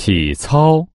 体操。